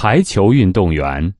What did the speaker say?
排球运动员。